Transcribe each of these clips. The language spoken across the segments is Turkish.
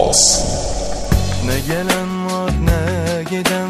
False. Ne gelen var ne giden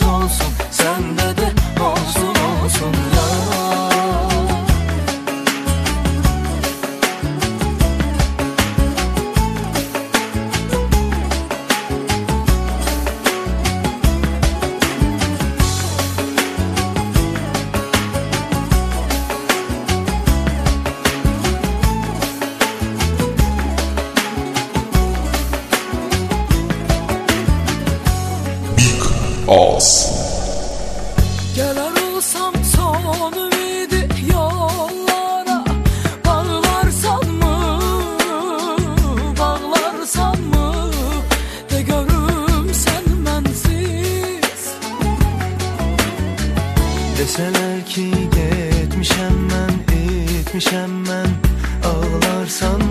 Oz. Gel arılsam son yollara Bağlarsan mı, bağlarsan mı De görüm sen bensiz Deseler ki gitmişem ben, gitmişem ben Ağlarsan